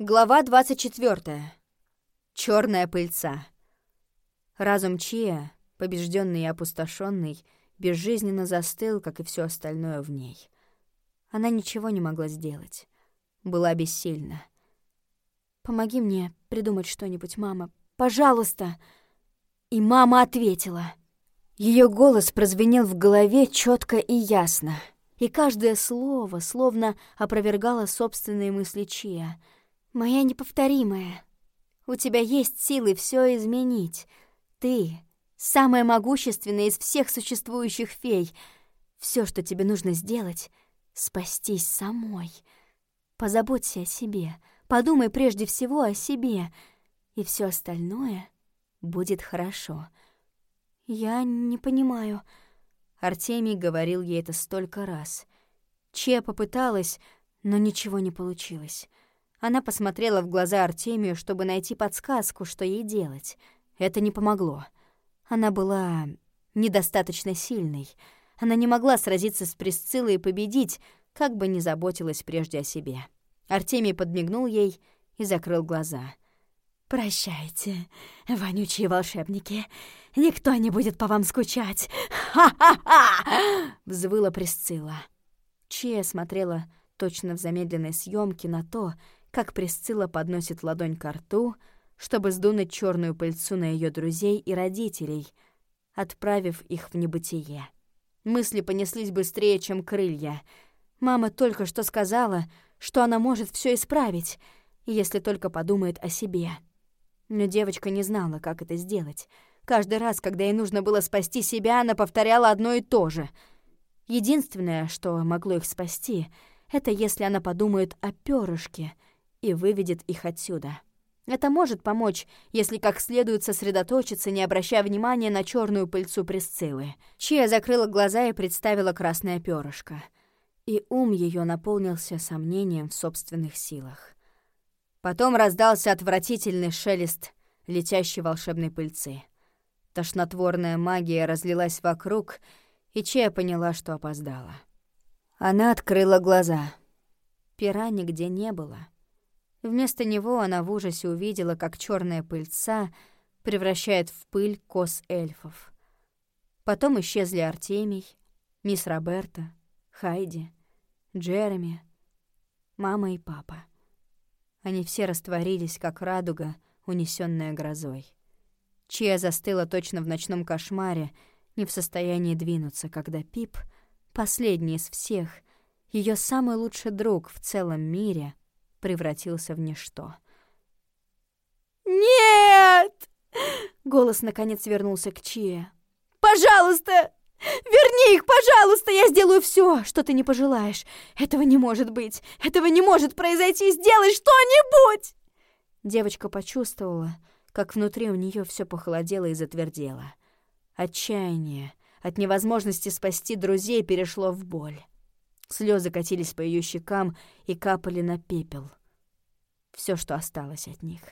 Глава 24. Черная пыльца. Разум Чия, побежденный и опустошенный, безжизненно застыл, как и все остальное в ней. Она ничего не могла сделать. Была бессильна. «Помоги мне придумать что-нибудь, мама. Пожалуйста!» И мама ответила. Ее голос прозвенел в голове четко и ясно. И каждое слово словно опровергало собственные мысли Чия — Моя неповторимая, у тебя есть силы все изменить. Ты — самая могущественная из всех существующих фей. Все, что тебе нужно сделать — спастись самой. Позаботься о себе, подумай прежде всего о себе, и все остальное будет хорошо. Я не понимаю. Артемий говорил ей это столько раз. Че попыталась, но ничего не получилось. Она посмотрела в глаза Артемию, чтобы найти подсказку, что ей делать. Это не помогло. Она была недостаточно сильной. Она не могла сразиться с Присциллой и победить, как бы ни заботилась прежде о себе. Артемий подмигнул ей и закрыл глаза. «Прощайте, вонючие волшебники. Никто не будет по вам скучать. Ха-ха-ха!» — взвыла Присцилла. Чия смотрела точно в замедленной съемке на то, как Присцилла подносит ладонь к рту, чтобы сдунуть черную пыльцу на ее друзей и родителей, отправив их в небытие. Мысли понеслись быстрее, чем крылья. Мама только что сказала, что она может все исправить, если только подумает о себе. Но девочка не знала, как это сделать. Каждый раз, когда ей нужно было спасти себя, она повторяла одно и то же. Единственное, что могло их спасти, это если она подумает о перышке — и выведет их отсюда. Это может помочь, если как следует сосредоточиться, не обращая внимания на черную пыльцу Присциллы. Чия закрыла глаза и представила красное перышко. И ум ее наполнился сомнением в собственных силах. Потом раздался отвратительный шелест летящей волшебной пыльцы. Тошнотворная магия разлилась вокруг, и Чия поняла, что опоздала. Она открыла глаза. Пера нигде не было — Вместо него она в ужасе увидела, как черная пыльца превращает в пыль кос эльфов. Потом исчезли Артемий, мисс Роберта, Хайди, Джереми, мама и папа. Они все растворились, как радуга, унесенная грозой. Чья застыла точно в ночном кошмаре, не в состоянии двинуться, когда Пип, последний из всех, ее самый лучший друг в целом мире — превратился в ничто. «Нет!» Голос наконец вернулся к Чие. «Пожалуйста! Верни их, пожалуйста! Я сделаю все, что ты не пожелаешь. Этого не может быть! Этого не может произойти! Сделай что-нибудь!» Девочка почувствовала, как внутри у нее все похолодело и затвердело. Отчаяние от невозможности спасти друзей перешло в боль. Слезы катились по ее щекам и капали на пепел. Все, что осталось от них.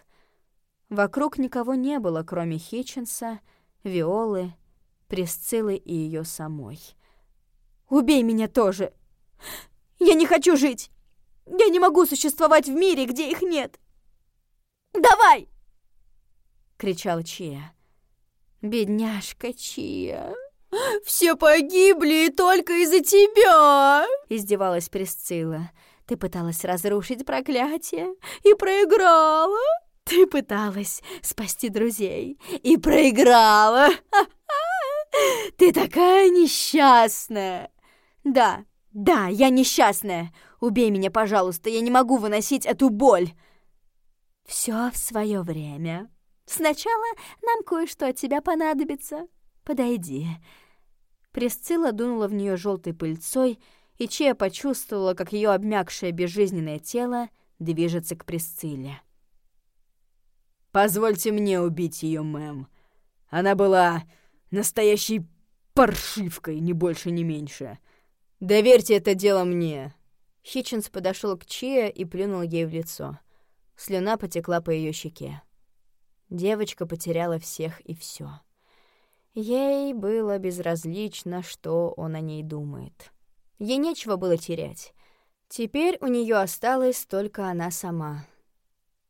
Вокруг никого не было, кроме Хитченса, Виолы, Пресциллы и ее самой. «Убей меня тоже! Я не хочу жить! Я не могу существовать в мире, где их нет! Давай!» — кричал Чия. «Бедняжка Чия!» «Все погибли только из-за тебя!» — издевалась Пресцилла. «Ты пыталась разрушить проклятие и проиграла!» «Ты пыталась спасти друзей и проиграла!» «Ты такая несчастная!» «Да, да, я несчастная! Убей меня, пожалуйста, я не могу выносить эту боль!» «Все в свое время. Сначала нам кое-что от тебя понадобится. Подойди, Пресцилла дунула в нее желтой пыльцой, и Чея почувствовала, как ее обмякшее безжизненное тело движется к Пресцилле. «Позвольте мне убить ее, мэм. Она была настоящей паршивкой, ни больше, ни меньше. Доверьте это дело мне». Хитчинс подошел к Чия и плюнул ей в лицо. Слюна потекла по ее щеке. Девочка потеряла всех и все. Ей было безразлично, что он о ней думает. Ей нечего было терять. Теперь у нее осталась только она сама.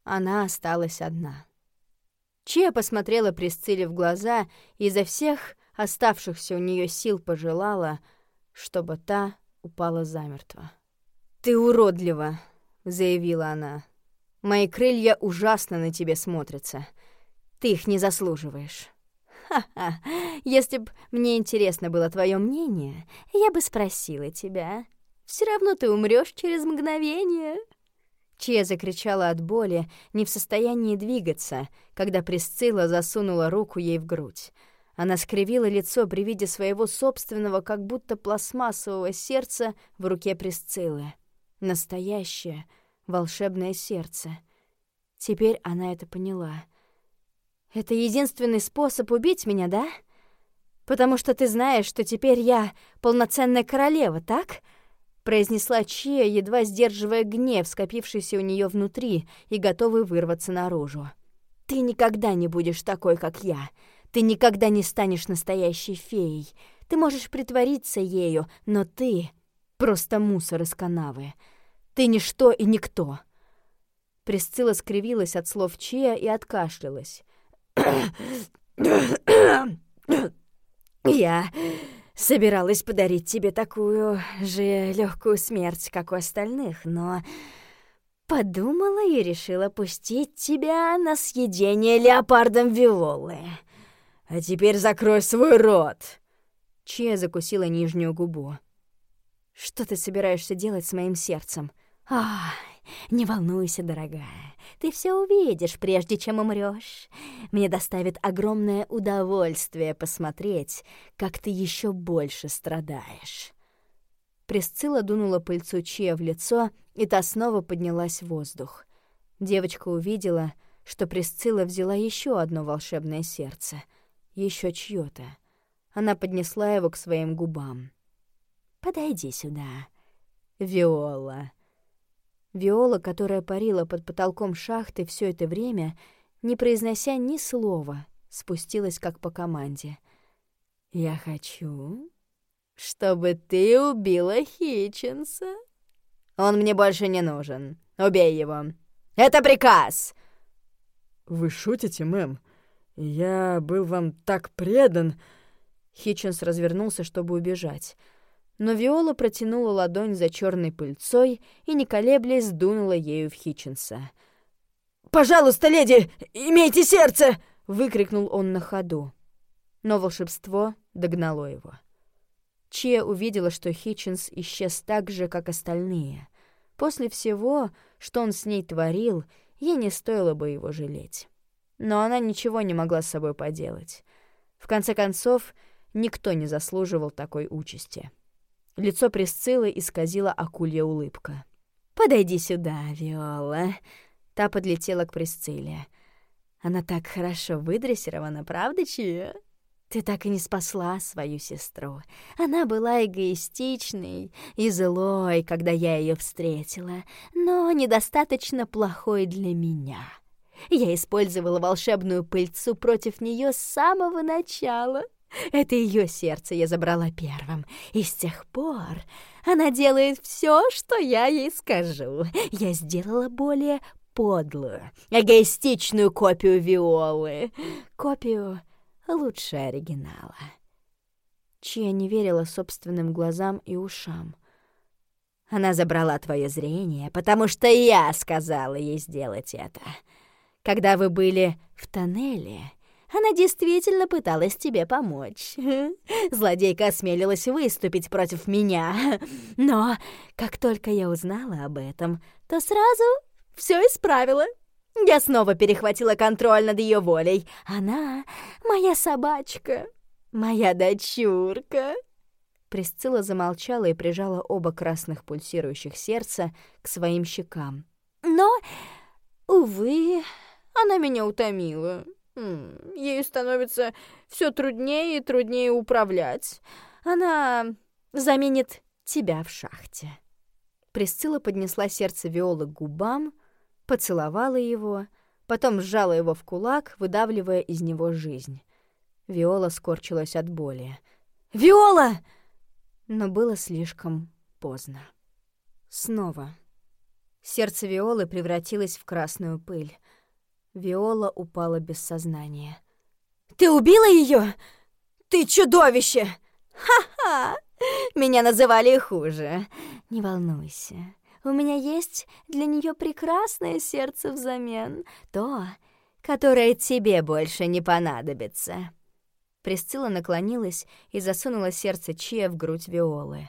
Она осталась одна. Чия посмотрела Присцилле в глаза и изо всех оставшихся у нее сил пожелала, чтобы та упала замертво. «Ты уродлива», — заявила она. «Мои крылья ужасно на тебе смотрятся. Ты их не заслуживаешь». «Ха-ха, если б мне интересно было твое мнение, я бы спросила тебя. Все равно ты умрешь через мгновение». Чия закричала от боли, не в состоянии двигаться, когда Присцилла засунула руку ей в грудь. Она скривила лицо при виде своего собственного, как будто пластмассового сердца в руке Присциллы. Настоящее, волшебное сердце. Теперь она это поняла. «Это единственный способ убить меня, да? Потому что ты знаешь, что теперь я полноценная королева, так?» произнесла Чия, едва сдерживая гнев, скопившийся у нее внутри и готовый вырваться наружу. «Ты никогда не будешь такой, как я. Ты никогда не станешь настоящей феей. Ты можешь притвориться ею, но ты — просто мусор из канавы. Ты ничто и никто». Присцилла скривилась от слов Чия и откашлялась. «Я Собиралась подарить тебе такую же легкую смерть, как у остальных, но подумала и решила пустить тебя на съедение леопардом Виолы. А теперь закрой свой рот. Чья закусила нижнюю губу. Что ты собираешься делать с моим сердцем? Ах, не волнуйся, дорогая. Ты все увидишь, прежде чем умрешь. Мне доставит огромное удовольствие посмотреть, как ты еще больше страдаешь». Присцилла дунула пыльцу Чия в лицо, и та снова поднялась в воздух. Девочка увидела, что Присцилла взяла еще одно волшебное сердце, еще чье-то. Она поднесла его к своим губам. «Подойди сюда, Виола», Виола, которая парила под потолком шахты все это время, не произнося ни слова, спустилась как по команде. «Я хочу, чтобы ты убила Хитчинса. Он мне больше не нужен. Убей его. Это приказ!» «Вы шутите, мэм? Я был вам так предан...» Хитчинс развернулся, чтобы убежать но Виола протянула ладонь за черной пыльцой и, не колеблясь, дунула ею в Хитчинса. «Пожалуйста, леди, имейте сердце!» — выкрикнул он на ходу. Но волшебство догнало его. Чия увидела, что Хитчинс исчез так же, как остальные. После всего, что он с ней творил, ей не стоило бы его жалеть. Но она ничего не могла с собой поделать. В конце концов, никто не заслуживал такой участи. Лицо Присциллы исказила акулья улыбка. «Подойди сюда, Виола». Та подлетела к Присцилле. «Она так хорошо выдрессирована, правда, Чия?» Ты так и не спасла свою сестру. Она была эгоистичной и злой, когда я ее встретила, но недостаточно плохой для меня. Я использовала волшебную пыльцу против нее с самого начала. Это ее сердце я забрала первым, и с тех пор она делает все, что я ей скажу. Я сделала более подлую, эгоистичную копию Виолы. Копию лучше оригинала. Чья не верила собственным глазам и ушам. Она забрала твое зрение, потому что я сказала ей сделать это. Когда вы были в тоннеле, она действительно пыталась тебе помочь. Злодейка осмелилась выступить против меня. Но как только я узнала об этом, то сразу все исправила. Я снова перехватила контроль над ее волей. Она моя собачка, моя дочурка. Присцилла замолчала и прижала оба красных пульсирующих сердца к своим щекам. Но, увы, она меня утомила. Ею становится все труднее и труднее управлять. Она заменит тебя в шахте. Присцилла поднесла сердце Виолы к губам, поцеловала его, потом сжала его в кулак, выдавливая из него жизнь. Виола скорчилась от боли. «Виола!» Но было слишком поздно. Снова. Сердце Виолы превратилось в красную пыль. Виола упала без сознания. «Ты убила ее? Ты чудовище!» «Ха-ха! Меня называли хуже. Не волнуйся, у меня есть для нее прекрасное сердце взамен. То, которое тебе больше не понадобится». Присцилла наклонилась и засунула сердце Чия в грудь Виолы.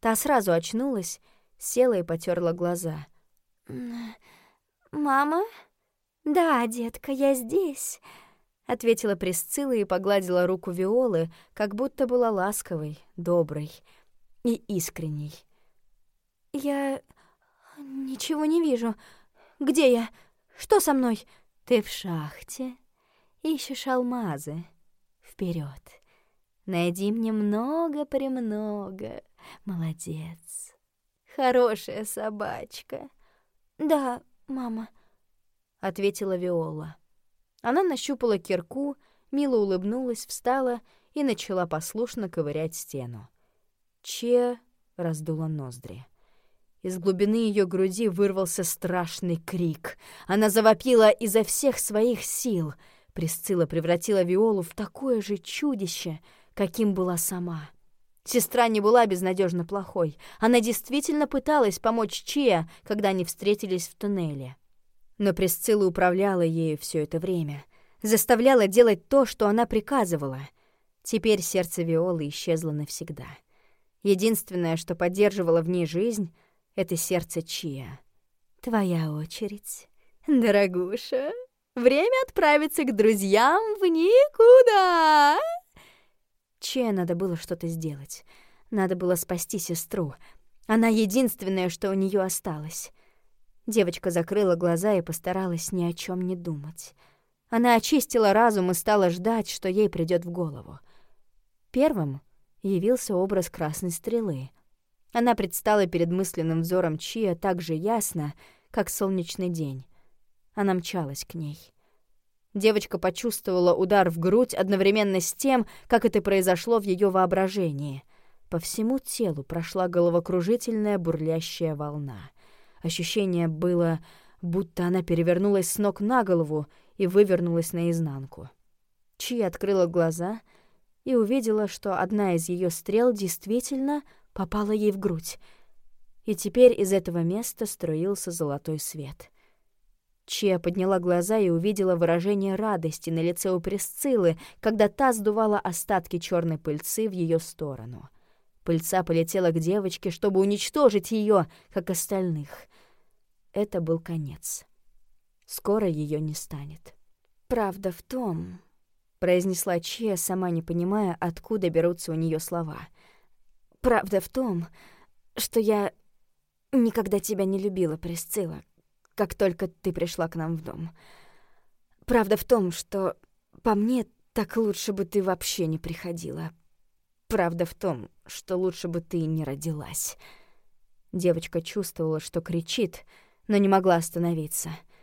Та сразу очнулась, села и потерла глаза. «Мама?» «Да, детка, я здесь», — ответила Присцилла и погладила руку Виолы, как будто была ласковой, доброй и искренней. «Я ничего не вижу. Где я? Что со мной?» «Ты в шахте. Ищешь алмазы. Вперед. Найди мне много-премного. Молодец. Хорошая собачка». «Да, мама», — ответила Виола. Она нащупала кирку, мило улыбнулась, встала и начала послушно ковырять стену. Че раздула ноздри. Из глубины ее груди вырвался страшный крик. Она завопила изо всех своих сил. Присцилла превратила Виолу в такое же чудище, каким была сама. Сестра не была безнадежно плохой. Она действительно пыталась помочь Чия, когда они встретились в туннеле. Но Присцилла управляла ею все это время, заставляла делать то, что она приказывала. Теперь сердце Виолы исчезло навсегда. Единственное, что поддерживало в ней жизнь, — это сердце Чия. «Твоя очередь, дорогуша. Время отправиться к друзьям в никуда!» Чия надо было что-то сделать. Надо было спасти сестру. Она единственное, что у нее осталось. Девочка закрыла глаза и постаралась ни о чем не думать. Она очистила разум и стала ждать, что ей придет в голову. Первым явился образ красной стрелы. Она предстала перед мысленным взором Чия так же ясно, как солнечный день. Она мчалась к ней. Девочка почувствовала удар в грудь одновременно с тем, как это произошло в ее воображении. По всему телу прошла головокружительная бурлящая волна. Ощущение было, будто она перевернулась с ног на голову и вывернулась наизнанку. Чи открыла глаза — и увидела, что одна из ее стрел действительно попала ей в грудь. И теперь из этого места струился золотой свет. Чия подняла глаза и увидела выражение радости на лице у Пресциллы, когда та сдувала остатки черной пыльцы в ее сторону. Пыльца полетела к девочке, чтобы уничтожить ее, как остальных. Это был конец. Скоро ее не станет. Правда в том, произнесла Чия, сама не понимая, откуда берутся у нее слова. «Правда в том, что я никогда тебя не любила, Присцилла, как только ты пришла к нам в дом. Правда в том, что по мне так лучше бы ты вообще не приходила. Правда в том, что лучше бы ты не родилась». Девочка чувствовала, что кричит, но не могла остановиться —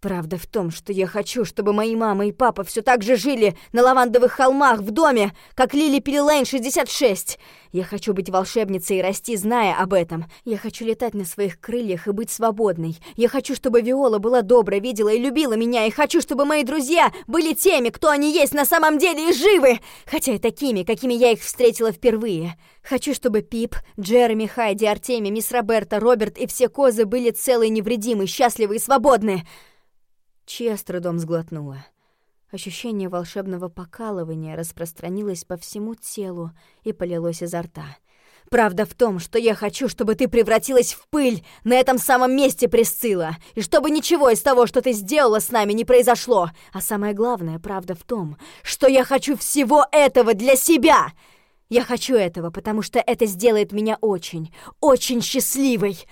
Правда в том, что я хочу, чтобы мои мама и папа все так же жили на лавандовых холмах в доме, как Лили Пилилейн 66. Я хочу быть волшебницей и расти, зная об этом. Я хочу летать на своих крыльях и быть свободной. Я хочу, чтобы Виола была добра, видела и любила меня. И хочу, чтобы мои друзья были теми, кто они есть на самом деле и живы, хотя и такими, какими я их встретила впервые. Хочу, чтобы Пип, Джереми, Хайди, Артемий, мисс Роберта, Роберт и все козы были целы и невредимы, счастливы и свободны. Чья с трудом сглотнула. Ощущение волшебного покалывания распространилось по всему телу и полилось изо рта. «Правда в том, что я хочу, чтобы ты превратилась в пыль на этом самом месте, Пресцилла, и чтобы ничего из того, что ты сделала с нами, не произошло. А самое главное, правда в том, что я хочу всего этого для себя!» Я хочу этого, потому что это сделает меня очень, очень счастливой.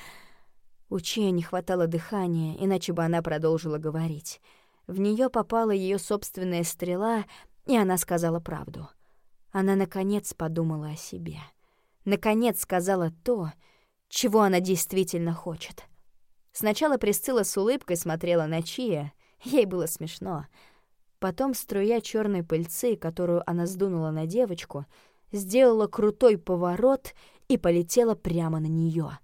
У Чия не хватало дыхания, иначе бы она продолжила говорить. В нее попала ее собственная стрела, и она сказала правду. Она, наконец, подумала о себе. Наконец сказала то, чего она действительно хочет. Сначала Присцилла с улыбкой смотрела на Чия, ей было смешно. Потом струя черной пыльцы, которую она сдунула на девочку, сделала крутой поворот и полетела прямо на нее.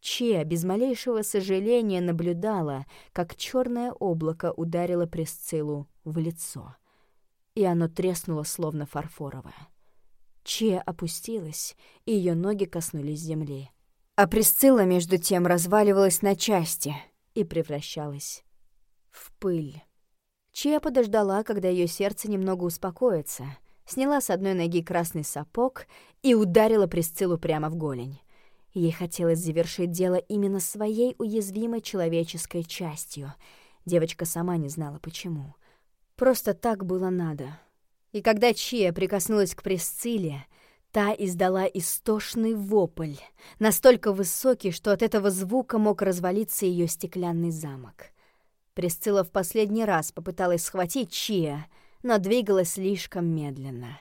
Че без малейшего сожаления наблюдала, как черное облако ударило Пресциллу в лицо, и оно треснуло, словно фарфоровое. Че опустилась, и ее ноги коснулись земли. А Пресцилла, между тем, разваливалась на части и превращалась в пыль. Чия подождала, когда ее сердце немного успокоится, сняла с одной ноги красный сапог и ударила Пресциллу прямо в голень. Ей хотелось завершить дело именно своей уязвимой человеческой частью. Девочка сама не знала, почему. Просто так было надо. И когда Чия прикоснулась к Пресцилле, та издала истошный вопль, настолько высокий, что от этого звука мог развалиться ее стеклянный замок. Пресцилла в последний раз попыталась схватить Чия, но двигалась слишком медленно.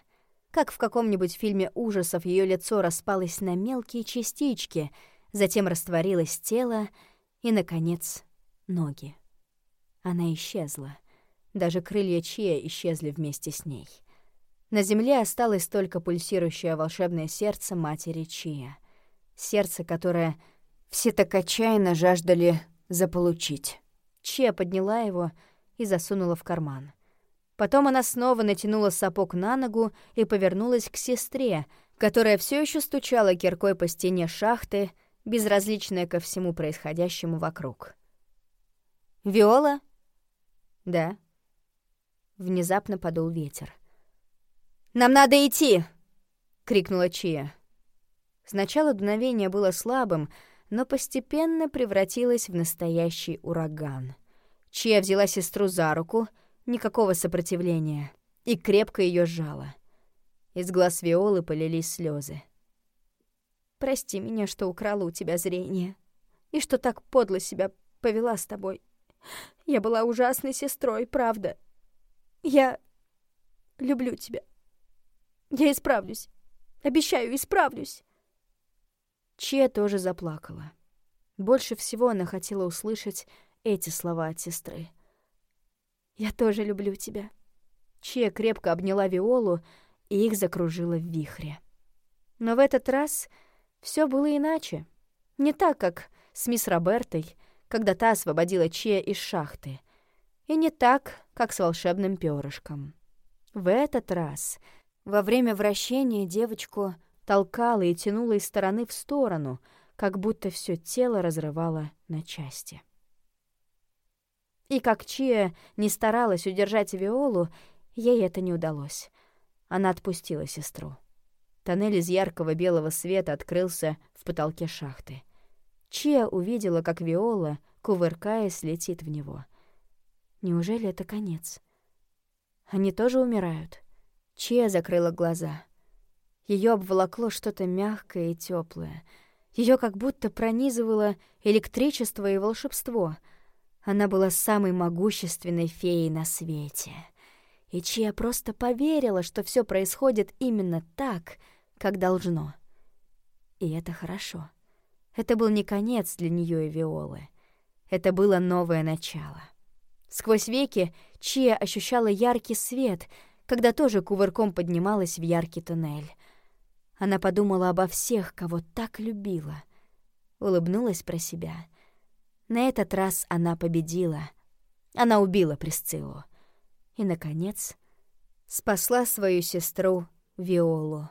Как в каком-нибудь фильме ужасов ее лицо распалось на мелкие частички, затем растворилось тело и, наконец, ноги. Она исчезла. Даже крылья Чия исчезли вместе с ней. На земле осталось только пульсирующее волшебное сердце матери Чия. Сердце, которое все так отчаянно жаждали заполучить. Чия подняла его и засунула в карман. Потом она снова натянула сапог на ногу и повернулась к сестре, которая все еще стучала киркой по стене шахты, безразличная ко всему происходящему вокруг. «Виола?» «Да». Внезапно подул ветер. «Нам надо идти!» — крикнула Чия. Сначала дуновение было слабым, но постепенно превратилось в настоящий ураган. Чия взяла сестру за руку, никакого сопротивления, и крепко ее сжала. Из глаз Виолы полились слезы. «Прости меня, что украла у тебя зрение, и что так подло себя повела с тобой. Я была ужасной сестрой, правда. Я люблю тебя. Я исправлюсь. Обещаю, исправлюсь». Чия тоже заплакала. Больше всего она хотела услышать эти слова от сестры. «Я тоже люблю тебя». Чия крепко обняла Виолу, и их закружила в вихре. Но в этот раз все было иначе. Не так, как с мисс Робертой, когда та освободила Чия из шахты. И не так, как с волшебным перышком. В этот раз, во время вращения, девочку толкала и тянула из стороны в сторону, как будто все тело разрывало на части. И как Чия не старалась удержать Виолу, ей это не удалось. Она отпустила сестру. Тоннель из яркого белого света открылся в потолке шахты. Чия увидела, как Виола, кувыркаясь, летит в него. Неужели это конец? Они тоже умирают? Чия закрыла глаза. Ее обволокло что-то мягкое и теплое. Ее как будто пронизывало электричество и волшебство. Она была самой могущественной феей на свете. И Чия просто поверила, что все происходит именно так, как должно. И это хорошо. Это был не конец для нее и Виолы. Это было новое начало. Сквозь веки Чия ощущала яркий свет, когда тоже кувырком поднималась в яркий туннель. Она подумала обо всех, кого так любила. Улыбнулась про себя. На этот раз она победила. Она убила Присциллу. И, наконец, спасла свою сестру Виолу.